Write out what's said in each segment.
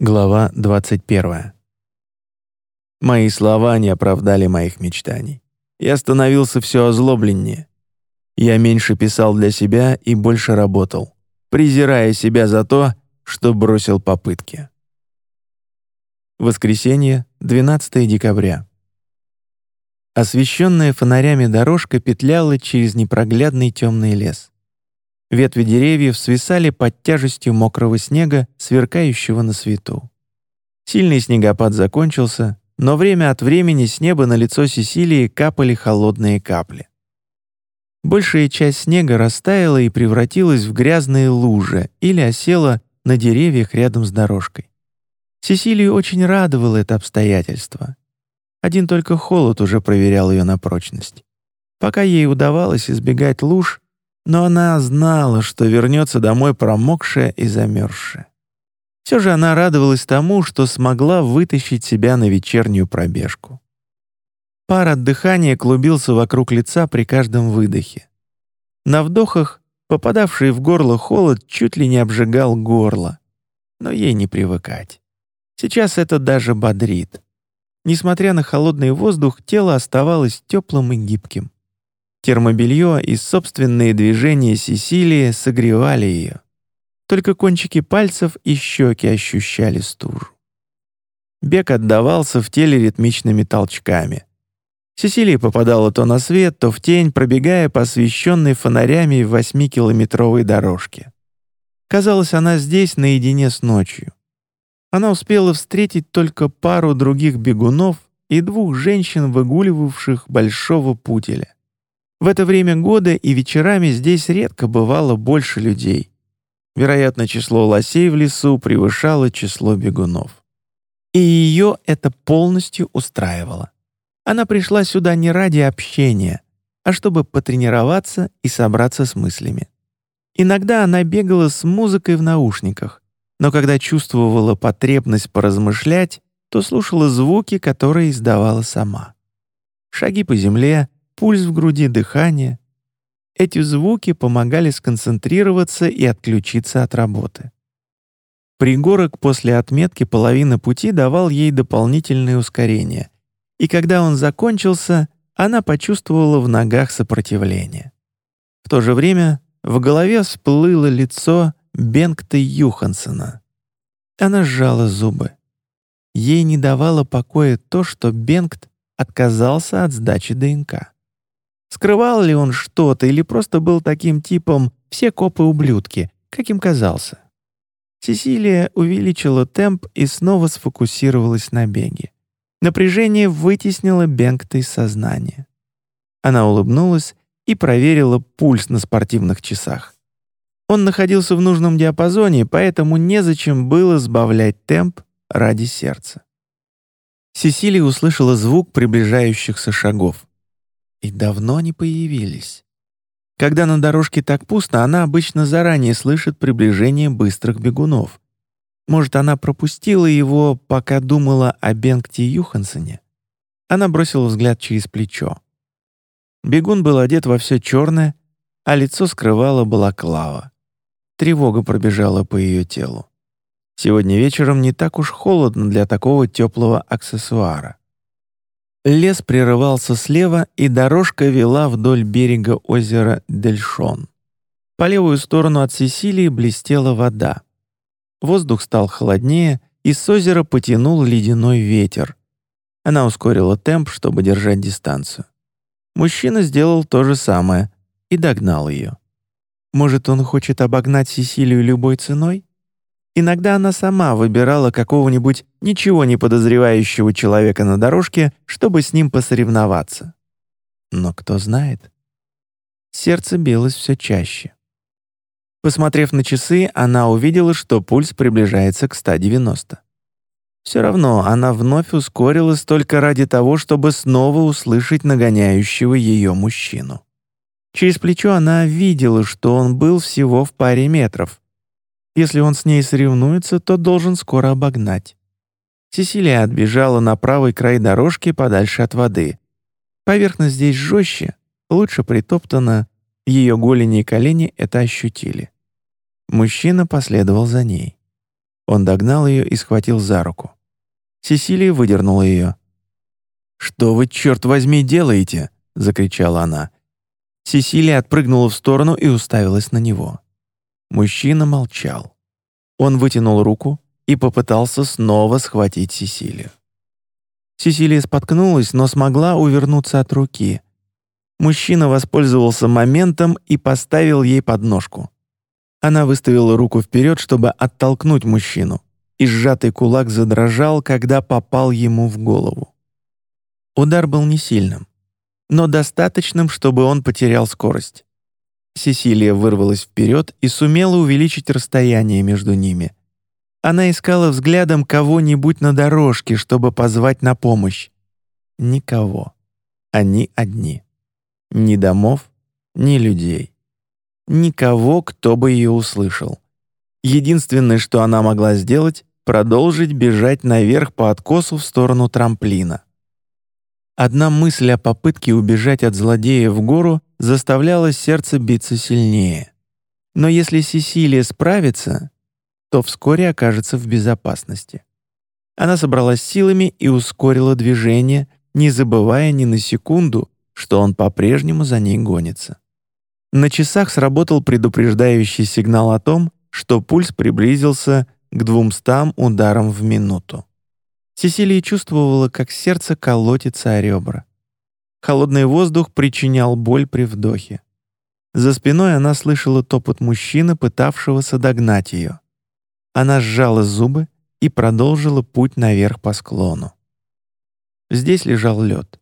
Глава 21. Мои слова не оправдали моих мечтаний. Я становился все озлобленнее. Я меньше писал для себя и больше работал, презирая себя за то, что бросил попытки. Воскресенье, 12 декабря. Освещенная фонарями дорожка петляла через непроглядный темный лес. Ветви деревьев свисали под тяжестью мокрого снега, сверкающего на свету. Сильный снегопад закончился, но время от времени с неба на лицо Сесилии капали холодные капли. Большая часть снега растаяла и превратилась в грязные лужи или осела на деревьях рядом с дорожкой. Сесилию очень радовало это обстоятельство. Один только холод уже проверял ее на прочность. Пока ей удавалось избегать луж, но она знала, что вернется домой промокшая и замерзшая. Все же она радовалась тому, что смогла вытащить себя на вечернюю пробежку. Пар от дыхания клубился вокруг лица при каждом выдохе. На вдохах попадавший в горло холод чуть ли не обжигал горло. Но ей не привыкать. Сейчас это даже бодрит. Несмотря на холодный воздух, тело оставалось теплым и гибким. Термобелье и собственные движения Сесилии согревали ее. Только кончики пальцев и щеки ощущали стужу. Бег отдавался в теле ритмичными толчками. Сесилия попадала то на свет, то в тень, пробегая по освещенной фонарями восьмикилометровой дорожке. Казалось, она здесь наедине с ночью. Она успела встретить только пару других бегунов и двух женщин, выгуливавших большого путеля. В это время года и вечерами здесь редко бывало больше людей. Вероятно, число лосей в лесу превышало число бегунов. И ее это полностью устраивало. Она пришла сюда не ради общения, а чтобы потренироваться и собраться с мыслями. Иногда она бегала с музыкой в наушниках, но когда чувствовала потребность поразмышлять, то слушала звуки, которые издавала сама. Шаги по земле, пульс в груди, дыхание. Эти звуки помогали сконцентрироваться и отключиться от работы. Пригорок после отметки половины пути давал ей дополнительное ускорение, и когда он закончился, она почувствовала в ногах сопротивление. В то же время в голове всплыло лицо Бенгта Юхансена. Она сжала зубы. Ей не давало покоя то, что Бенгт отказался от сдачи ДНК. Скрывал ли он что-то или просто был таким типом «все копы-ублюдки», каким казался? Сесилия увеличила темп и снова сфокусировалась на беге. Напряжение вытеснило Бенгта из сознания. Она улыбнулась и проверила пульс на спортивных часах. Он находился в нужном диапазоне, поэтому незачем было сбавлять темп ради сердца. Сесилия услышала звук приближающихся шагов. И давно они появились. Когда на дорожке так пусто, она обычно заранее слышит приближение быстрых бегунов. Может, она пропустила его, пока думала о Бенгте Юхансене? Она бросила взгляд через плечо. Бегун был одет во все черное, а лицо скрывала балаклава. Тревога пробежала по ее телу. Сегодня вечером не так уж холодно для такого теплого аксессуара. Лес прерывался слева, и дорожка вела вдоль берега озера Дельшон. По левую сторону от Сесилии блестела вода. Воздух стал холоднее, и с озера потянул ледяной ветер. Она ускорила темп, чтобы держать дистанцию. Мужчина сделал то же самое и догнал ее. Может, он хочет обогнать Сесилию любой ценой? Иногда она сама выбирала какого-нибудь ничего не подозревающего человека на дорожке, чтобы с ним посоревноваться. Но кто знает? Сердце билось все чаще. Посмотрев на часы, она увидела, что пульс приближается к 190. Все равно она вновь ускорилась только ради того, чтобы снова услышать нагоняющего ее мужчину. Через плечо она видела, что он был всего в паре метров, если он с ней соревнуется, то должен скоро обогнать. Сесилия отбежала на правый край дорожки подальше от воды. Поверхность здесь жестче, лучше притоптана, ее голени и колени это ощутили. Мужчина последовал за ней. Он догнал ее и схватил за руку. Сесилия выдернула ее. «Что вы, черт возьми, делаете?» — закричала она. Сесилия отпрыгнула в сторону и уставилась на него. Мужчина молчал. Он вытянул руку и попытался снова схватить Сесилию. Сесилия споткнулась, но смогла увернуться от руки. Мужчина воспользовался моментом и поставил ей подножку. Она выставила руку вперед, чтобы оттолкнуть мужчину, и сжатый кулак задрожал, когда попал ему в голову. Удар был не сильным, но достаточным, чтобы он потерял скорость. Сесилия вырвалась вперед и сумела увеличить расстояние между ними. Она искала взглядом кого-нибудь на дорожке, чтобы позвать на помощь. Никого. Они одни. Ни домов, ни людей. Никого, кто бы ее услышал. Единственное, что она могла сделать, продолжить бежать наверх по откосу в сторону трамплина. Одна мысль о попытке убежать от злодея в гору заставляла сердце биться сильнее. Но если Сесилия справится, то вскоре окажется в безопасности. Она собралась силами и ускорила движение, не забывая ни на секунду, что он по-прежнему за ней гонится. На часах сработал предупреждающий сигнал о том, что пульс приблизился к двумстам ударам в минуту. Сесилия чувствовала, как сердце колотится о ребра. Холодный воздух причинял боль при вдохе. За спиной она слышала топот мужчины, пытавшегося догнать ее. Она сжала зубы и продолжила путь наверх по склону. Здесь лежал лед.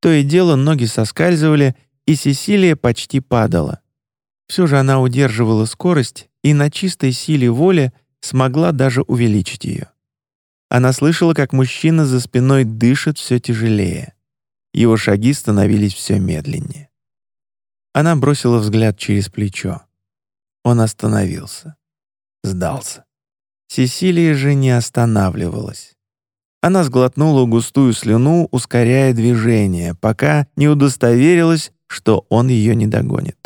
То и дело ноги соскальзывали, и Сесилия почти падала. Все же она удерживала скорость и на чистой силе воли смогла даже увеличить ее. Она слышала, как мужчина за спиной дышит все тяжелее. Его шаги становились все медленнее. Она бросила взгляд через плечо. Он остановился. Сдался. Сесилия же не останавливалась. Она сглотнула густую слюну, ускоряя движение, пока не удостоверилась, что он ее не догонит.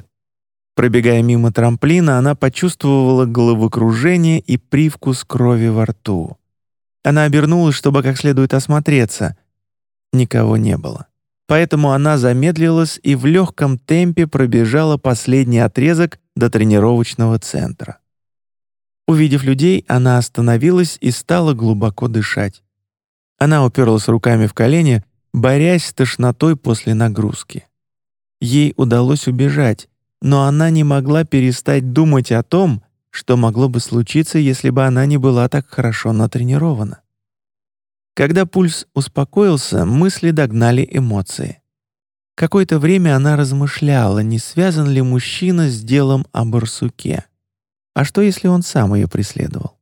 Пробегая мимо трамплина, она почувствовала головокружение и привкус крови во рту. Она обернулась, чтобы как следует осмотреться. Никого не было. Поэтому она замедлилась и в легком темпе пробежала последний отрезок до тренировочного центра. Увидев людей, она остановилась и стала глубоко дышать. Она уперлась руками в колени, борясь с тошнотой после нагрузки. Ей удалось убежать, но она не могла перестать думать о том, что могло бы случиться, если бы она не была так хорошо натренирована. Когда пульс успокоился, мысли догнали эмоции. Какое-то время она размышляла, не связан ли мужчина с делом о барсуке. А что, если он сам ее преследовал?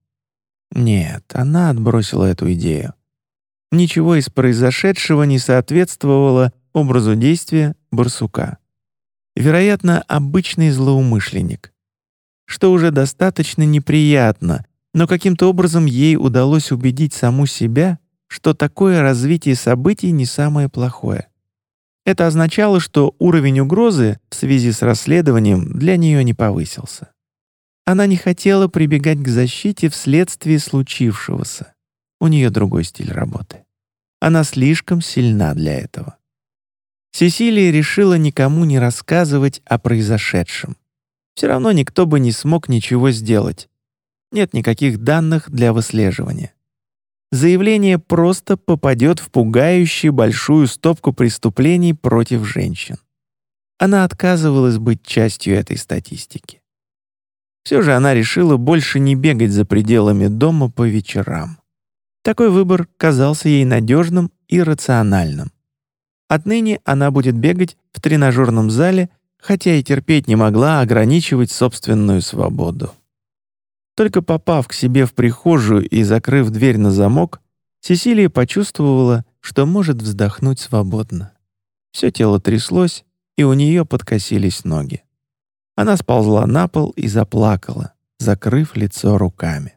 Нет, она отбросила эту идею. Ничего из произошедшего не соответствовало образу действия барсука. Вероятно, обычный злоумышленник что уже достаточно неприятно, но каким-то образом ей удалось убедить саму себя, что такое развитие событий не самое плохое. Это означало, что уровень угрозы в связи с расследованием для нее не повысился. Она не хотела прибегать к защите вследствие случившегося. У нее другой стиль работы. Она слишком сильна для этого. Сесилия решила никому не рассказывать о произошедшем все равно никто бы не смог ничего сделать. Нет никаких данных для выслеживания. Заявление просто попадет в пугающую большую стопку преступлений против женщин. Она отказывалась быть частью этой статистики. Все же она решила больше не бегать за пределами дома по вечерам. Такой выбор казался ей надежным и рациональным. Отныне она будет бегать в тренажерном зале хотя и терпеть не могла ограничивать собственную свободу. Только попав к себе в прихожую и закрыв дверь на замок, Сесилия почувствовала, что может вздохнуть свободно. Все тело тряслось, и у нее подкосились ноги. Она сползла на пол и заплакала, закрыв лицо руками.